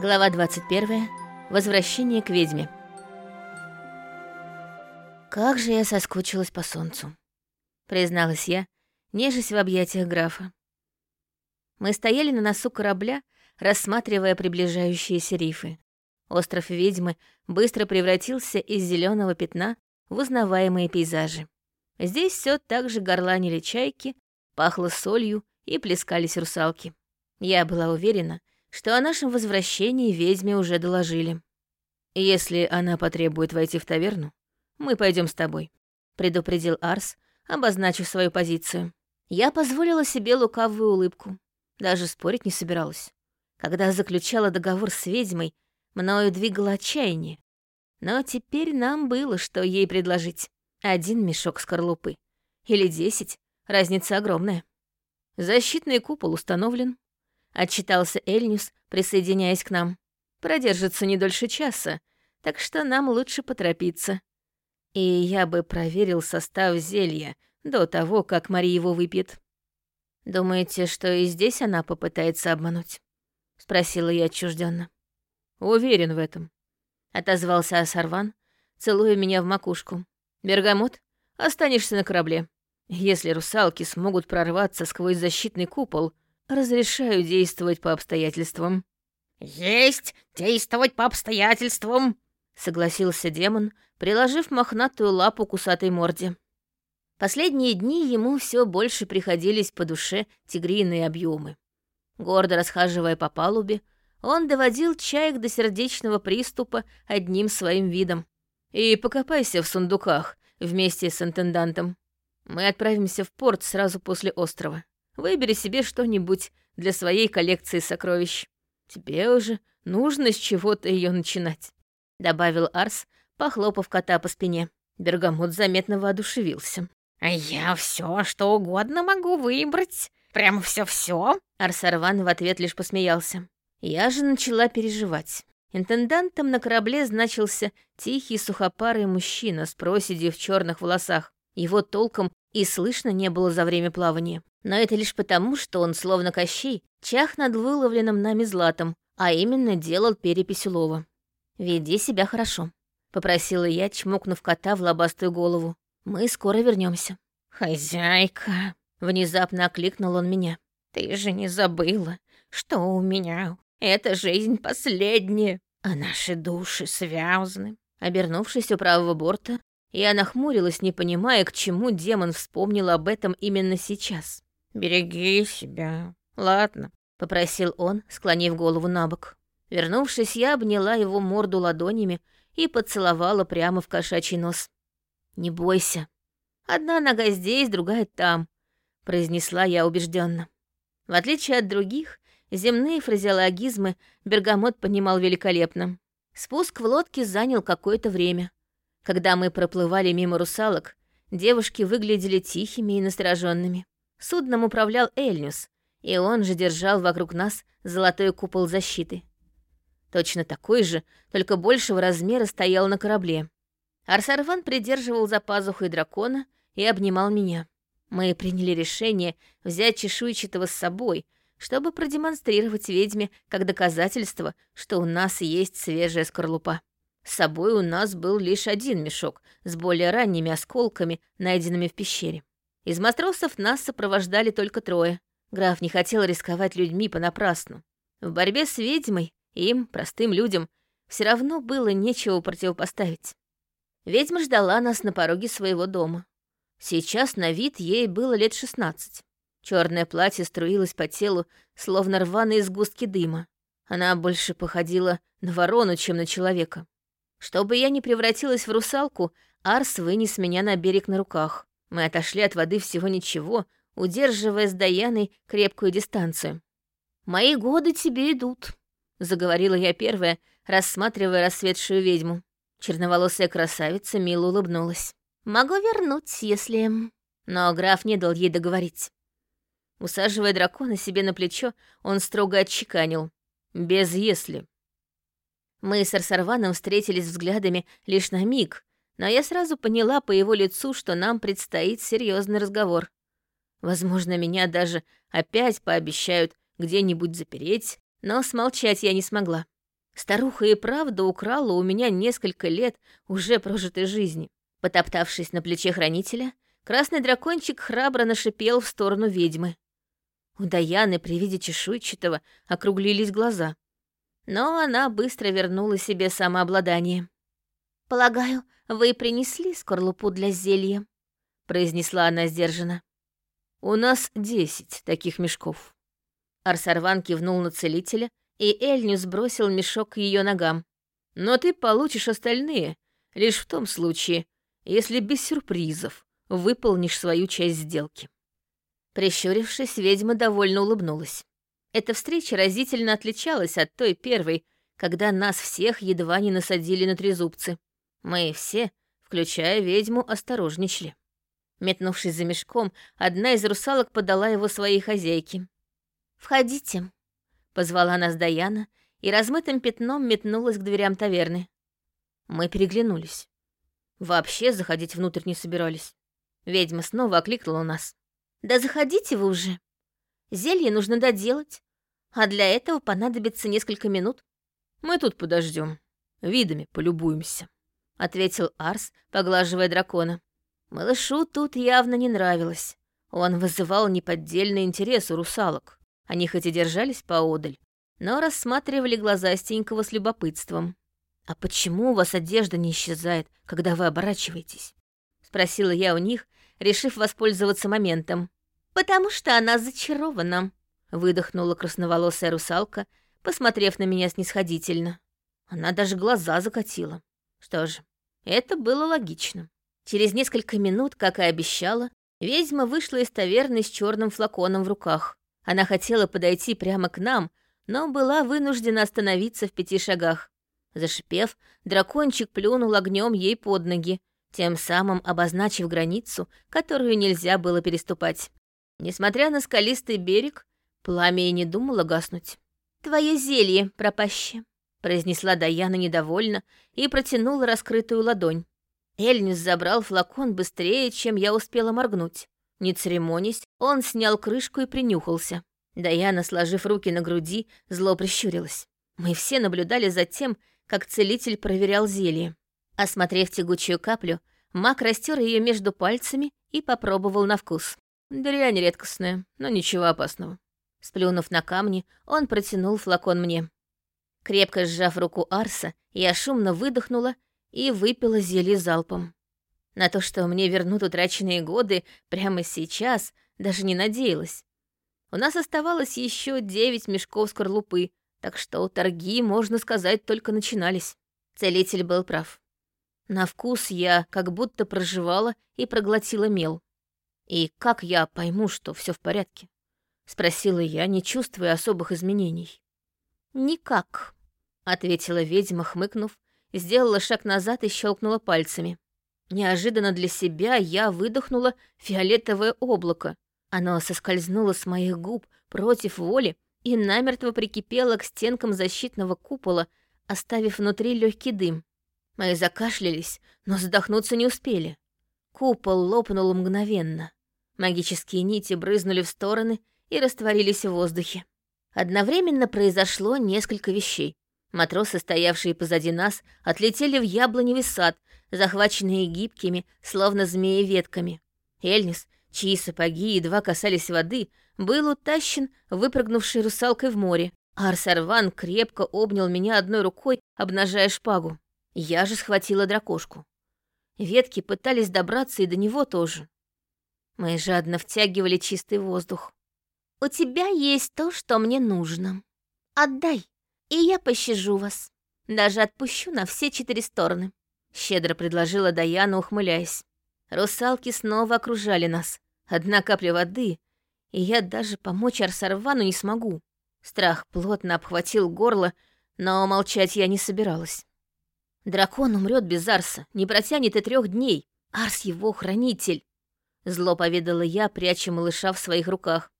Глава 21. Возвращение к ведьме. «Как же я соскучилась по солнцу», — призналась я, нежесть в объятиях графа. Мы стояли на носу корабля, рассматривая приближающиеся рифы. Остров ведьмы быстро превратился из зеленого пятна в узнаваемые пейзажи. Здесь все так же горланили чайки, пахло солью и плескались русалки. Я была уверена, что о нашем возвращении ведьме уже доложили. «Если она потребует войти в таверну, мы пойдем с тобой», — предупредил Арс, обозначив свою позицию. Я позволила себе лукавую улыбку. Даже спорить не собиралась. Когда заключала договор с ведьмой, мною двигало отчаяние. Но теперь нам было, что ей предложить. Один мешок скорлупы. Или десять. Разница огромная. Защитный купол установлен. Отчитался Эльнюс, присоединяясь к нам. Продержится не дольше часа, так что нам лучше поторопиться. И я бы проверил состав зелья до того, как Мария его выпьет. «Думаете, что и здесь она попытается обмануть?» — спросила я отчужденно. «Уверен в этом», — отозвался Асарван, целуя меня в макушку. «Бергамот, останешься на корабле. Если русалки смогут прорваться сквозь защитный купол, разрешаю действовать по обстоятельствам». «Есть действовать по обстоятельствам», — согласился демон, приложив мохнатую лапу к усатой морде. Последние дни ему все больше приходились по душе тигриные объемы. Гордо расхаживая по палубе, он доводил чаек до сердечного приступа одним своим видом. «И покопайся в сундуках вместе с интендантом. Мы отправимся в порт сразу после острова. Выбери себе что-нибудь для своей коллекции сокровищ. Тебе уже нужно с чего-то ее начинать», — добавил Арс, похлопав кота по спине. Бергамот заметно воодушевился. «А я все, что угодно могу выбрать. Прям все-все. Арсарван в ответ лишь посмеялся. Я же начала переживать. Интендантом на корабле значился тихий сухопарый мужчина с проседью в черных волосах. Его толком и слышно не было за время плавания. Но это лишь потому, что он, словно Кощей, чах над выловленным нами златом, а именно делал перепись улова. «Веди себя хорошо», — попросила я, чмокнув кота в лобастую голову. «Мы скоро вернемся. «Хозяйка», — внезапно окликнул он меня. «Ты же не забыла, что у меня эта жизнь последняя, а наши души связаны». Обернувшись у правого борта, я нахмурилась, не понимая, к чему демон вспомнил об этом именно сейчас. «Береги себя, ладно», — попросил он, склонив голову на бок. Вернувшись, я обняла его морду ладонями и поцеловала прямо в кошачий нос. «Не бойся. Одна нога здесь, другая там», — произнесла я убежденно. В отличие от других, земные фразеологизмы Бергамот понимал великолепно. Спуск в лодке занял какое-то время. Когда мы проплывали мимо русалок, девушки выглядели тихими и настороженными. Судном управлял Эльнюс, и он же держал вокруг нас золотой купол защиты. Точно такой же, только большего размера стоял на корабле. Арсарван придерживал за пазухой дракона и обнимал меня. Мы приняли решение взять чешуйчатого с собой, чтобы продемонстрировать ведьме как доказательство, что у нас есть свежая скорлупа. С собой у нас был лишь один мешок с более ранними осколками, найденными в пещере. Из матросов нас сопровождали только трое. Граф не хотел рисковать людьми понапрасну. В борьбе с ведьмой им, простым людям, все равно было нечего противопоставить. Ведьма ждала нас на пороге своего дома. Сейчас на вид ей было лет шестнадцать. Черное платье струилось по телу, словно рваные сгустки дыма. Она больше походила на ворону, чем на человека. Чтобы я не превратилась в русалку, Арс вынес меня на берег на руках. Мы отошли от воды всего ничего, удерживая с Даяной крепкую дистанцию. «Мои годы тебе идут», — заговорила я первая, рассматривая рассветшую ведьму. Черноволосая красавица мило улыбнулась. «Могу вернуть, если...» Но граф не дал ей договорить. Усаживая дракона себе на плечо, он строго отчеканил. «Без «если». Мы с Арсарваном встретились взглядами лишь на миг, но я сразу поняла по его лицу, что нам предстоит серьезный разговор. Возможно, меня даже опять пообещают где-нибудь запереть, но смолчать я не смогла. Старуха и правда украла у меня несколько лет уже прожитой жизни. Потоптавшись на плече хранителя, красный дракончик храбро нашипел в сторону ведьмы. У Даяны при виде чешуйчатого округлились глаза. Но она быстро вернула себе самообладание. «Полагаю, вы принесли скорлупу для зелья?» — произнесла она сдержанно. «У нас десять таких мешков». Арсарван кивнул на целителя, и Эльню сбросил мешок к ее ногам. «Но ты получишь остальные лишь в том случае, если без сюрпризов выполнишь свою часть сделки». Прищурившись, ведьма довольно улыбнулась. Эта встреча разительно отличалась от той первой, когда нас всех едва не насадили на трезубцы. Мы все, включая ведьму, осторожничали. Метнувшись за мешком, одна из русалок подала его своей хозяйке. «Входите», — позвала нас Даяна и размытым пятном метнулась к дверям таверны. Мы переглянулись. Вообще заходить внутрь не собирались. Ведьма снова окликнула нас. «Да заходите вы уже. Зелье нужно доделать, а для этого понадобится несколько минут». «Мы тут подождем, видами полюбуемся», — ответил Арс, поглаживая дракона. Малышу тут явно не нравилось. Он вызывал неподдельный интерес у русалок. Они хоть и держались поодаль, но рассматривали глазастенького с любопытством. «А почему у вас одежда не исчезает, когда вы оборачиваетесь?» — спросила я у них, решив воспользоваться моментом. «Потому что она зачарована», — выдохнула красноволосая русалка, посмотрев на меня снисходительно. Она даже глаза закатила. Что же, это было логично. Через несколько минут, как и обещала, ведьма вышла из таверны с черным флаконом в руках. Она хотела подойти прямо к нам, но была вынуждена остановиться в пяти шагах. Зашипев, дракончик плюнул огнем ей под ноги, тем самым обозначив границу, которую нельзя было переступать. Несмотря на скалистый берег, пламя и не думало гаснуть. «Твое зелье, пропаще», — произнесла Даяна недовольно и протянула раскрытую ладонь. Эльнис забрал флакон быстрее, чем я успела моргнуть. Не церемонясь, он снял крышку и принюхался. Даяна, сложив руки на груди, зло прищурилась. Мы все наблюдали за тем, как целитель проверял зелье. Осмотрев тягучую каплю, маг растер ее между пальцами и попробовал на вкус. Дрянь редкостная, но ничего опасного. Сплюнув на камни, он протянул флакон мне. Крепко сжав руку Арса, я шумно выдохнула и выпила зелье залпом. На то, что мне вернут утраченные годы прямо сейчас, даже не надеялась. У нас оставалось еще девять мешков скорлупы, так что торги, можно сказать, только начинались. Целитель был прав. На вкус я как будто проживала и проглотила мел. И как я пойму, что все в порядке? Спросила я, не чувствуя особых изменений. «Никак», — ответила ведьма, хмыкнув, сделала шаг назад и щелкнула пальцами. Неожиданно для себя я выдохнула фиолетовое облако. Оно соскользнуло с моих губ против воли и намертво прикипело к стенкам защитного купола, оставив внутри легкий дым. Мы закашлялись, но задохнуться не успели. Купол лопнул мгновенно. Магические нити брызнули в стороны и растворились в воздухе. Одновременно произошло несколько вещей. Матросы, стоявшие позади нас, отлетели в яблоневый сад, захваченные гибкими, словно змеи ветками. Эльнис, чьи сапоги едва касались воды, был утащен выпрыгнувшей русалкой в море. Арсарван крепко обнял меня одной рукой, обнажая шпагу. Я же схватила дракошку. Ветки пытались добраться и до него тоже. Мы жадно втягивали чистый воздух. «У тебя есть то, что мне нужно. Отдай!» и я пощажу вас. Даже отпущу на все четыре стороны», — щедро предложила Даяна, ухмыляясь. Русалки снова окружали нас. Одна капля воды, и я даже помочь Арсарвану не смогу. Страх плотно обхватил горло, но молчать я не собиралась. Дракон умрет без Арса, не протянет и трех дней. Арс его хранитель. Зло поведала я, пряча малыша в своих руках.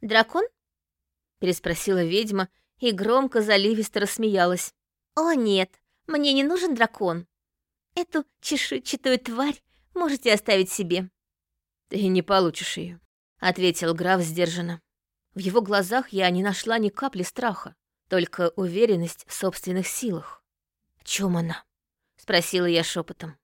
«Дракон?» — переспросила ведьма, и громко заливисто рассмеялась. «О нет, мне не нужен дракон. Эту чешуйчатую тварь можете оставить себе». «Ты не получишь ее, ответил граф сдержанно. В его глазах я не нашла ни капли страха, только уверенность в собственных силах. «О чем она?» — спросила я шепотом.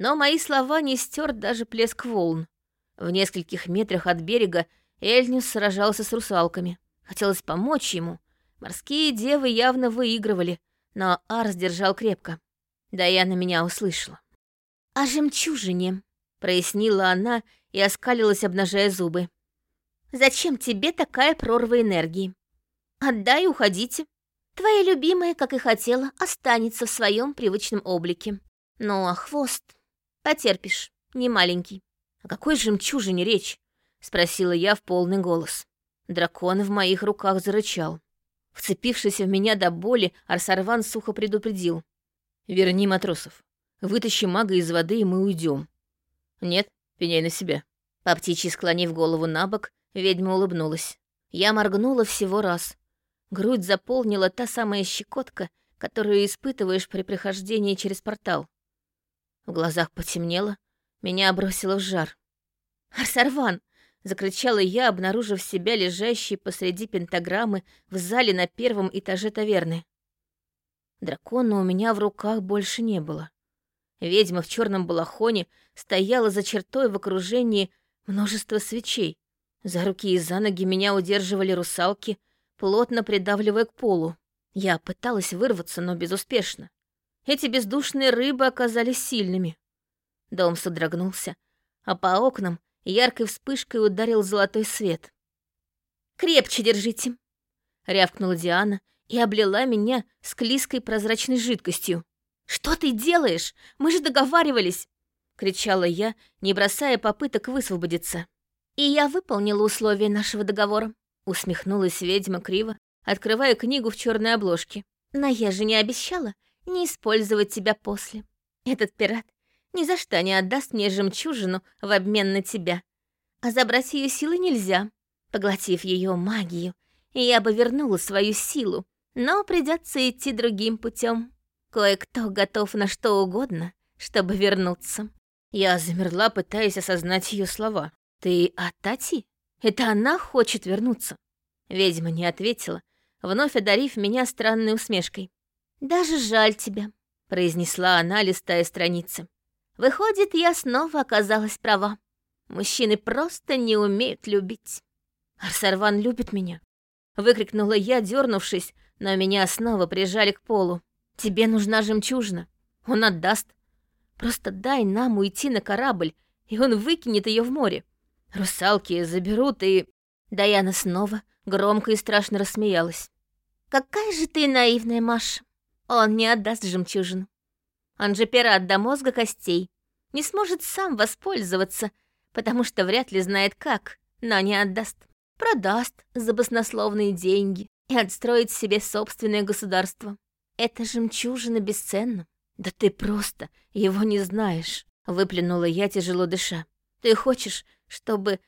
Но мои слова не стер даже плеск волн. В нескольких метрах от берега Эльнюс сражался с русалками. Хотелось помочь ему. Морские девы явно выигрывали, но Арс держал крепко. Даяна меня услышала. «О жемчужине», — прояснила она и оскалилась, обнажая зубы. «Зачем тебе такая прорва энергии? Отдай и уходите. Твоя любимая, как и хотела, останется в своем привычном облике. Ну, а хвост потерпишь, не маленький». «О какой жемчужине речь?» — спросила я в полный голос. Дракон в моих руках зарычал. Вцепившись в меня до боли, Арсарван сухо предупредил. «Верни матросов. Вытащи мага из воды, и мы уйдем. Нет, пеняй на себя». По птичьи склонив голову на бок, ведьма улыбнулась. Я моргнула всего раз. Грудь заполнила та самая щекотка, которую испытываешь при прохождении через портал. В глазах потемнело, меня бросило в жар. «Арсарван, — закричала я, обнаружив себя лежащей посреди пентаграммы в зале на первом этаже таверны. Дракона у меня в руках больше не было. Ведьма в черном балахоне стояла за чертой в окружении множества свечей. За руки и за ноги меня удерживали русалки, плотно придавливая к полу. Я пыталась вырваться, но безуспешно. Эти бездушные рыбы оказались сильными. Дом содрогнулся, а по окнам яркой вспышкой ударил золотой свет. «Крепче держите!» — рявкнула Диана и облила меня склизкой прозрачной жидкостью. «Что ты делаешь? Мы же договаривались!» — кричала я, не бросая попыток высвободиться. «И я выполнила условия нашего договора», — усмехнулась ведьма криво, открывая книгу в черной обложке. «Но я же не обещала не использовать тебя после. Этот пират ни за что не отдаст мне жемчужину в обмен на тебя. А забрать ее силы нельзя. Поглотив ее магию, я бы вернула свою силу, но придется идти другим путем. Кое-кто готов на что угодно, чтобы вернуться. Я замерла, пытаясь осознать ее слова. «Ты о Тати? Это она хочет вернуться?» Ведьма не ответила, вновь одарив меня странной усмешкой. «Даже жаль тебя», — произнесла она, листая страницы. Выходит, я снова оказалась права. Мужчины просто не умеют любить. Арсарван любит меня. Выкрикнула я, дернувшись, но меня снова прижали к полу. Тебе нужна жемчужина. Он отдаст. Просто дай нам уйти на корабль, и он выкинет ее в море. Русалки заберут и... Даяна снова громко и страшно рассмеялась. «Какая же ты наивная, Маша. Он не отдаст жемчужину. Он же пират до мозга костей. Не сможет сам воспользоваться, потому что вряд ли знает как, но не отдаст. Продаст за баснословные деньги и отстроит себе собственное государство. Это жемчужина бесценна. Да ты просто его не знаешь, выплюнула я, тяжело дыша. Ты хочешь, чтобы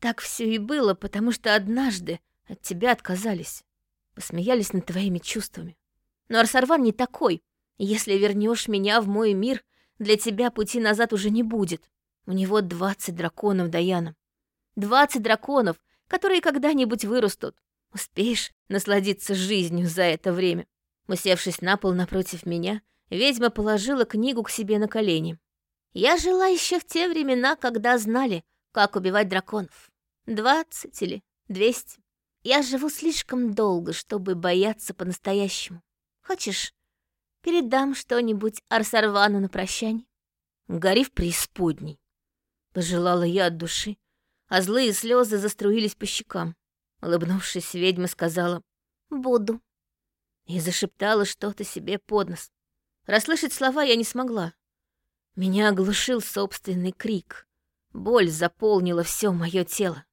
так все и было, потому что однажды от тебя отказались. Посмеялись над твоими чувствами. Но Арсарван не такой. Если вернешь меня в мой мир, для тебя пути назад уже не будет. У него двадцать драконов, Даяна. Двадцать драконов, которые когда-нибудь вырастут. Успеешь насладиться жизнью за это время. Усевшись на пол напротив меня, ведьма положила книгу к себе на колени. Я жила еще в те времена, когда знали, как убивать драконов. Двадцать или двести. Я живу слишком долго, чтобы бояться по-настоящему. Хочешь, Передам что-нибудь Арсарвану на прощание. Гори в преисподней. Пожелала я от души, а злые слезы заструились по щекам. Улыбнувшись, ведьма сказала «Буду». И зашептала что-то себе под нос. Расслышать слова я не смогла. Меня оглушил собственный крик. Боль заполнила все мое тело.